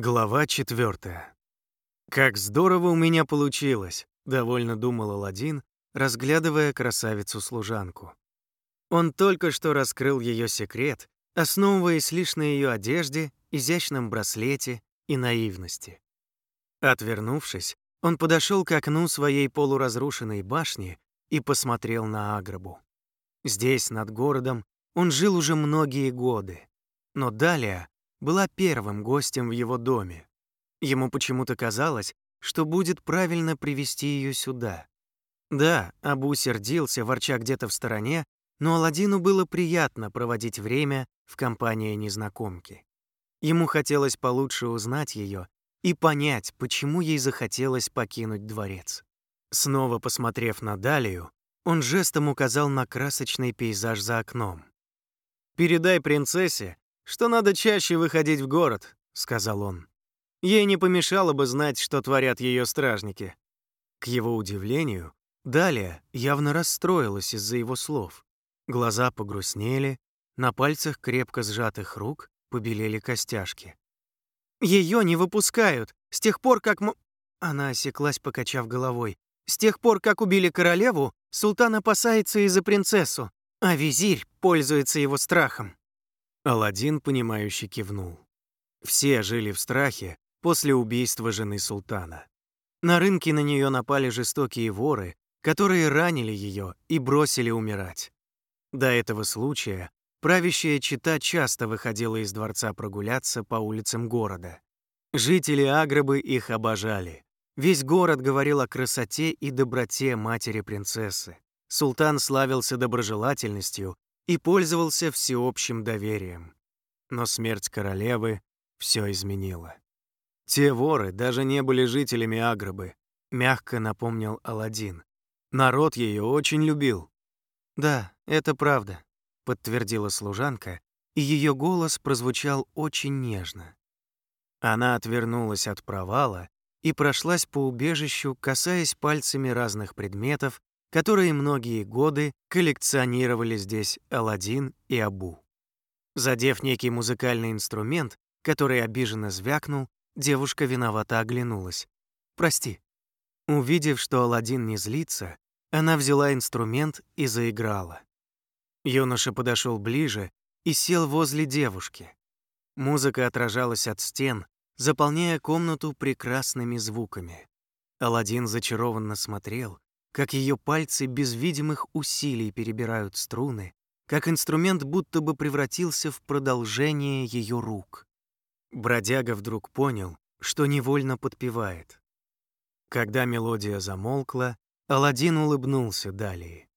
Глава четвертая. «Как здорово у меня получилось!» — довольно думал Аладдин, разглядывая красавицу-служанку. Он только что раскрыл ее секрет, основываясь лишь на ее одежде, изящном браслете и наивности. Отвернувшись, он подошел к окну своей полуразрушенной башни и посмотрел на Аграбу. Здесь, над городом, он жил уже многие годы, но далее была первым гостем в его доме. Ему почему-то казалось, что будет правильно привести ее сюда. Да, Абу сердился, ворча где-то в стороне, но Аладдину было приятно проводить время в компании незнакомки. Ему хотелось получше узнать ее и понять, почему ей захотелось покинуть дворец. Снова посмотрев на Далию, он жестом указал на красочный пейзаж за окном. «Передай принцессе, что надо чаще выходить в город», — сказал он. Ей не помешало бы знать, что творят ее стражники. К его удивлению, Далия явно расстроилась из-за его слов. Глаза погрустнели, на пальцах крепко сжатых рук побелели костяшки. Ее не выпускают с тех пор, как. Она осеклась, покачав головой. С тех пор, как убили королеву, султан опасается из за принцессу, а визирь пользуется его страхом. Аладдин, понимающе кивнул. Все жили в страхе после убийства жены султана. На рынке на нее напали жестокие воры, которые ранили ее и бросили умирать. До этого случая правящая чита часто выходила из дворца прогуляться по улицам города. Жители Аграбы их обожали. Весь город говорил о красоте и доброте матери принцессы. Султан славился доброжелательностью и пользовался всеобщим доверием. Но смерть королевы все изменила. Те воры даже не были жителями Аграбы, мягко напомнил Аладдин. Народ ее очень любил. Да, это правда, подтвердила служанка, и ее голос прозвучал очень нежно. Она отвернулась от провала и прошлась по убежищу, касаясь пальцами разных предметов, которые многие годы коллекционировали здесь Аладдин и Абу. Задев некий музыкальный инструмент, который обиженно звякнул, девушка виновато оглянулась. «Прости». Увидев, что Аладдин не злится, она взяла инструмент и заиграла. Юноша подошел ближе и сел возле девушки. Музыка отражалась от стен, заполняя комнату прекрасными звуками. Аладдин зачарованно смотрел, как ее пальцы без видимых усилий перебирают струны, как инструмент будто бы превратился в продолжение ее рук. Бродяга вдруг понял, что невольно подпевает. Когда мелодия замолкла, Аладдин улыбнулся далее.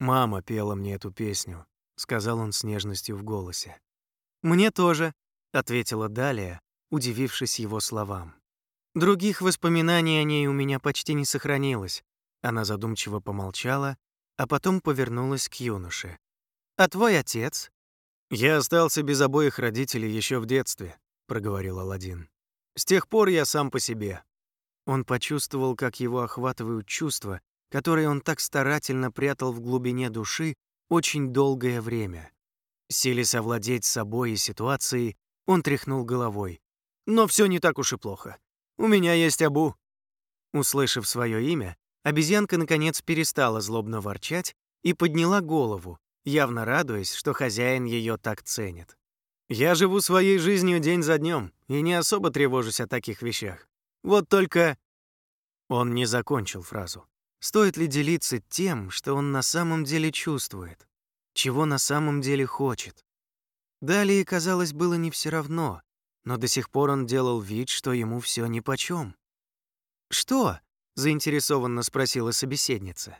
«Мама пела мне эту песню», — сказал он с нежностью в голосе. «Мне тоже», — ответила Далия, удивившись его словам. «Других воспоминаний о ней у меня почти не сохранилось, она задумчиво помолчала, а потом повернулась к юноше. «А твой отец?» «Я остался без обоих родителей еще в детстве», — проговорил Аладдин. «С тех пор я сам по себе». Он почувствовал, как его охватывают чувства, которые он так старательно прятал в глубине души очень долгое время. Силясь овладеть собой и ситуацией, он тряхнул головой. «Но все не так уж и плохо. У меня есть Абу». Услышав свое имя, Обезьянка, наконец, перестала злобно ворчать и подняла голову, явно радуясь, что хозяин ее так ценит. «Я живу своей жизнью день за днем и не особо тревожусь о таких вещах. Вот только...» Он не закончил фразу. Стоит ли делиться тем, что он на самом деле чувствует? Чего на самом деле хочет? Далее, казалось, было не все равно, но до сих пор он делал вид, что ему все нипочем. «Что?» Заинтересованно спросила собеседница.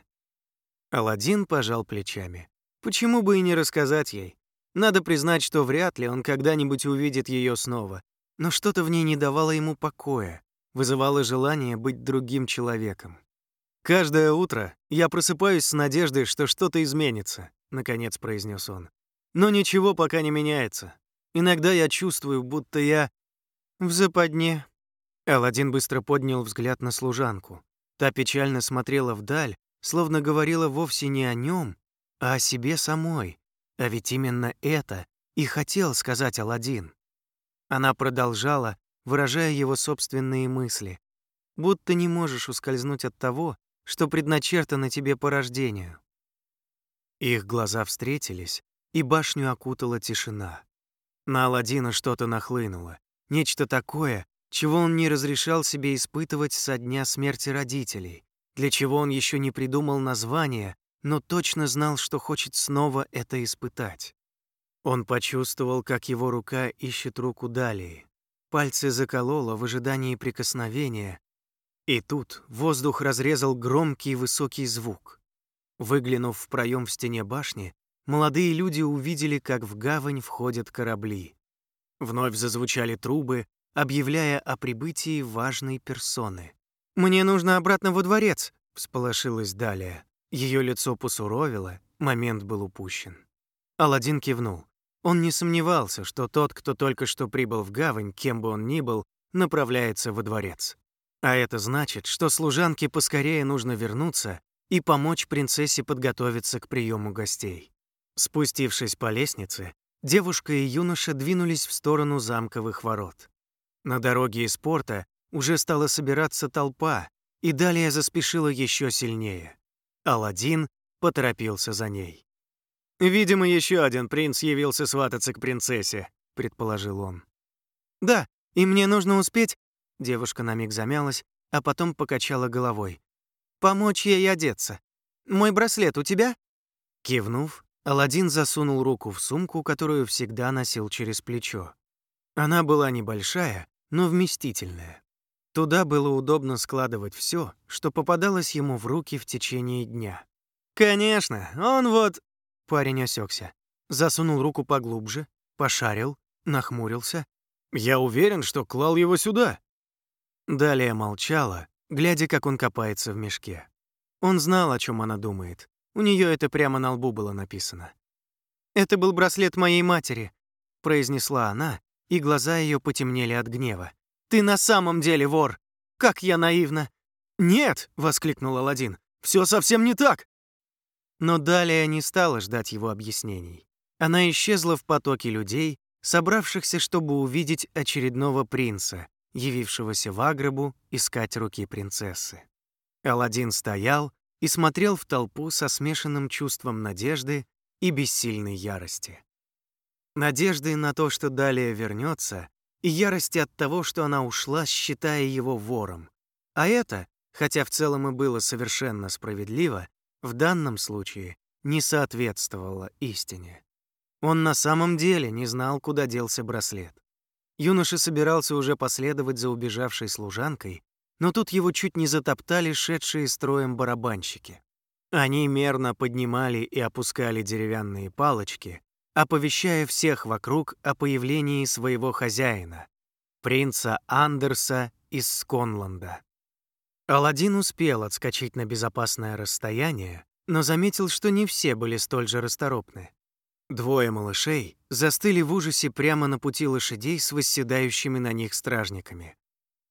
Аладдин пожал плечами. Почему бы и не рассказать ей? Надо признать, что вряд ли он когда-нибудь увидит ее снова, но что-то в ней не давало ему покоя, вызывало желание быть другим человеком. Каждое утро я просыпаюсь с надеждой, что что-то изменится, наконец произнес он. Но ничего пока не меняется. Иногда я чувствую, будто я в западне. Аладдин быстро поднял взгляд на служанку. Та печально смотрела вдаль, словно говорила вовсе не о нем, а о себе самой. А ведь именно это и хотел сказать Аладдин. Она продолжала, выражая его собственные мысли, будто не можешь ускользнуть от того, что предначертано тебе по рождению. Их глаза встретились, и башню окутала тишина. На Аладдина что-то нахлынуло, нечто такое, чего он не разрешал себе испытывать со дня смерти родителей, для чего он еще не придумал название, но точно знал, что хочет снова это испытать. Он почувствовал, как его рука ищет руку Далии. Пальцы закололо в ожидании прикосновения, и тут воздух разрезал громкий высокий звук. Выглянув в проем в стене башни, молодые люди увидели, как в гавань входят корабли. Вновь зазвучали трубы, объявляя о прибытии важной персоны. «Мне нужно обратно во дворец», — всполошилась Далия. Ее лицо посуровило, момент был упущен. Аладдин кивнул. Он не сомневался, что тот, кто только что прибыл в гавань, кем бы он ни был, направляется во дворец. А это значит, что служанке поскорее нужно вернуться и помочь принцессе подготовиться к приему гостей. Спустившись по лестнице, девушка и юноша двинулись в сторону замковых ворот. На дороге из порта уже стала собираться толпа, и далее заспешила еще сильнее. Аладдин поторопился за ней. «Видимо, еще один принц явился свататься к принцессе», — предположил он. «Да, и мне нужно успеть...» Девушка на миг замялась, а потом покачала головой. «Помочь ей одеться. Мой браслет у тебя?» Кивнув, Аладдин засунул руку в сумку, которую всегда носил через плечо. Она была небольшая, но вместительная. Туда было удобно складывать все, что попадалось ему в руки в течение дня. «Конечно, он вот...» Парень осекся, засунул руку поглубже, пошарил, нахмурился. «Я уверен, что клал его сюда». Далее молчала, глядя, как он копается в мешке. Он знал, о чем она думает. У нее это прямо на лбу было написано. «Это был браслет моей матери», — произнесла она, и глаза ее потемнели от гнева. «Ты на самом деле вор! Как я наивна!» «Нет!» — воскликнул Аладдин. «Все совсем не так!» Но далее не стала ждать его объяснений. Она исчезла в потоке людей, собравшихся, чтобы увидеть очередного принца, явившегося в Аграбу искать руки принцессы. Аладдин стоял и смотрел в толпу со смешанным чувством надежды и бессильной ярости. Надежды на то, что далее вернется, и ярости от того, что она ушла, считая его вором. А это, хотя в целом и было совершенно справедливо, в данном случае не соответствовало истине. Он на самом деле не знал, куда делся браслет. Юноша собирался уже последовать за убежавшей служанкой, но тут его чуть не затоптали шедшие строем барабанщики. Они мерно поднимали и опускали деревянные палочки, оповещая всех вокруг о появлении своего хозяина, принца Андерса из Сконланда. Аладдин успел отскочить на безопасное расстояние, но заметил, что не все были столь же расторопны. Двое малышей застыли в ужасе прямо на пути лошадей с восседающими на них стражниками.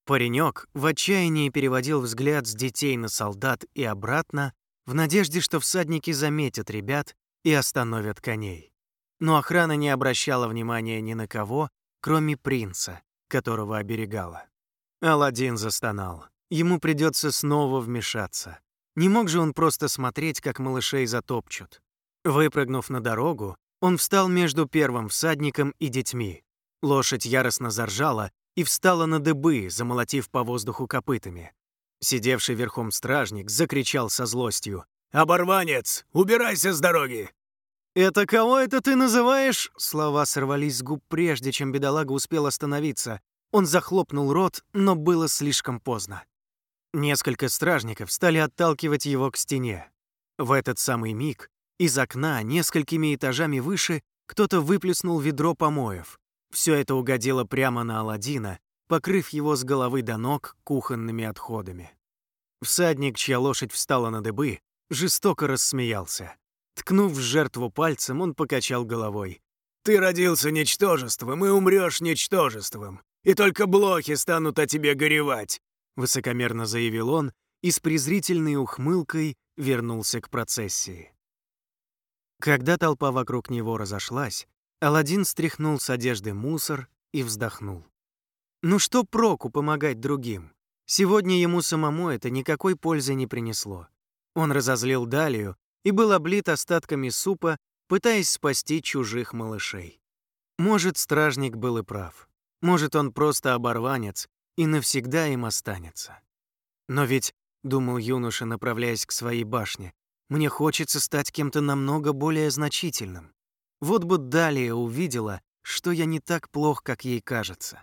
Паренек в отчаянии переводил взгляд с детей на солдат и обратно, в надежде, что всадники заметят ребят и остановят коней. Но охрана не обращала внимания ни на кого, кроме принца, которого оберегала. Аладдин застонал. Ему придется снова вмешаться. Не мог же он просто смотреть, как малышей затопчут. Выпрыгнув на дорогу, он встал между первым всадником и детьми. Лошадь яростно заржала и встала на дыбы, замолотив по воздуху копытами. Сидевший верхом стражник закричал со злостью. «Оборванец! Убирайся с дороги!» «Это кого это ты называешь?» Слова сорвались с губ прежде, чем бедолага успел остановиться. Он захлопнул рот, но было слишком поздно. Несколько стражников стали отталкивать его к стене. В этот самый миг из окна, несколькими этажами выше, кто-то выплеснул ведро помоев. Все это угодило прямо на Аладдина, покрыв его с головы до ног кухонными отходами. Всадник, чья лошадь встала на дыбы, жестоко рассмеялся. Ткнув жертву пальцем, он покачал головой. «Ты родился ничтожеством и умрешь ничтожеством, и только блохи станут о тебе горевать высокомерно заявил он и с презрительной ухмылкой вернулся к процессии. Когда толпа вокруг него разошлась, Аладдин стряхнул с одежды мусор и вздохнул. Ну что проку помогать другим? Сегодня ему самому это никакой пользы не принесло. Он разозлил Далию и был облит остатками супа, пытаясь спасти чужих малышей. Может, стражник был и прав. Может, он просто оборванец и навсегда им останется. Но ведь, — думал юноша, направляясь к своей башне, — мне хочется стать кем-то намного более значительным. Вот бы Далия увидела, что я не так плох, как ей кажется.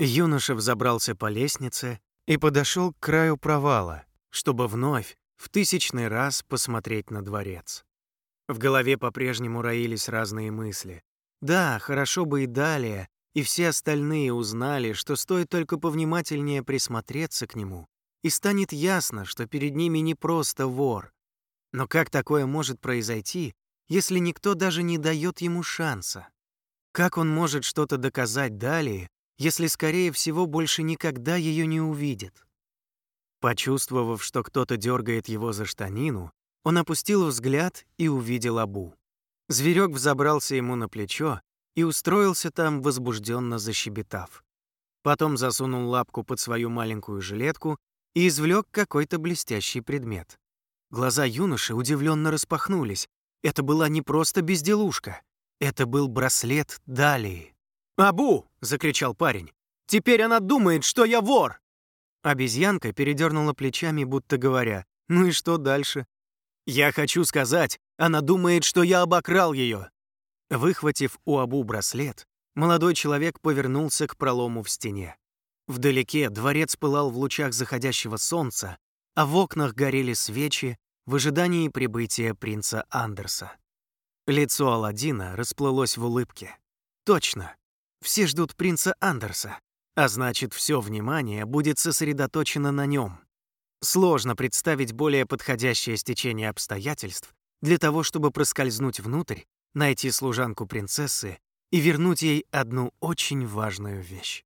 Юноша взобрался по лестнице и подошел к краю провала, чтобы вновь, в тысячный раз посмотреть на дворец. В голове по-прежнему роились разные мысли. Да, хорошо бы и далее, и все остальные узнали, что стоит только повнимательнее присмотреться к нему, и станет ясно, что перед ними не просто вор. Но как такое может произойти, если никто даже не дает ему шанса? Как он может что-то доказать далее, если, скорее всего, больше никогда ее не увидит? Почувствовав, что кто-то дергает его за штанину, он опустил взгляд и увидел Абу. Зверек взобрался ему на плечо и устроился там, возбужденно защебетав. Потом засунул лапку под свою маленькую жилетку и извлек какой-то блестящий предмет. Глаза юноши удивленно распахнулись. Это была не просто безделушка. Это был браслет Далии. «Абу!» — закричал парень. «Теперь она думает, что я вор!» Обезьянка передернула плечами, будто говоря, «Ну и что дальше?» «Я хочу сказать, она думает, что я обокрал ее!» Выхватив у Абу браслет, молодой человек повернулся к пролому в стене. Вдалеке дворец пылал в лучах заходящего солнца, а в окнах горели свечи в ожидании прибытия принца Андерса. Лицо Аладдина расплылось в улыбке. Точно. Все ждут принца Андерса, а значит, все внимание будет сосредоточено на нем. Сложно представить более подходящее стечение обстоятельств для того, чтобы проскользнуть внутрь, найти служанку принцессы и вернуть ей одну очень важную вещь.